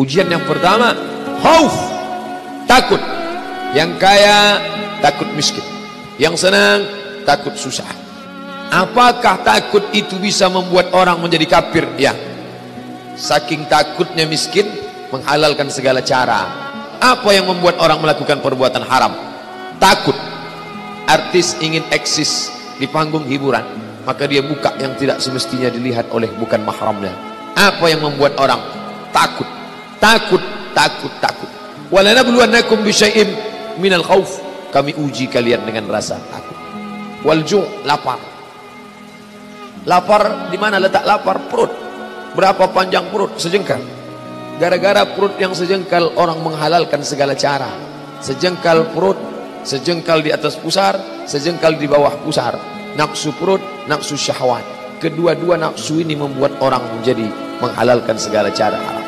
Ujian yang pertama, khauf, takut. Yang kaya takut miskin. Yang senang takut susah. Apakah takut itu bisa membuat orang menjadi kafir? Ya. Saking takutnya miskin menghalalkan segala cara. Apa yang membuat orang melakukan perbuatan haram? Takut. Artis ingin eksis di panggung hiburan, maka dia buka yang tidak semestinya dilihat oleh bukan mahramnya. Apa yang membuat orang takut? Takut, takut, takut. Walanabluwannakum bisyai'im minal khauf. Kami uji kalian dengan rasa takut. Walju' lapar. Lapar di mana letak lapar? Perut. Berapa panjang perut? Sejengkal. Gara-gara perut yang sejengkal orang menghalalkan segala cara. Sejengkal perut, sejengkal di atas pusar, sejengkal di bawah pusar. Nafsu perut, nafsu syahwat. Kedua-dua nafsu ini membuat orang menjadi menghalalkan segala cara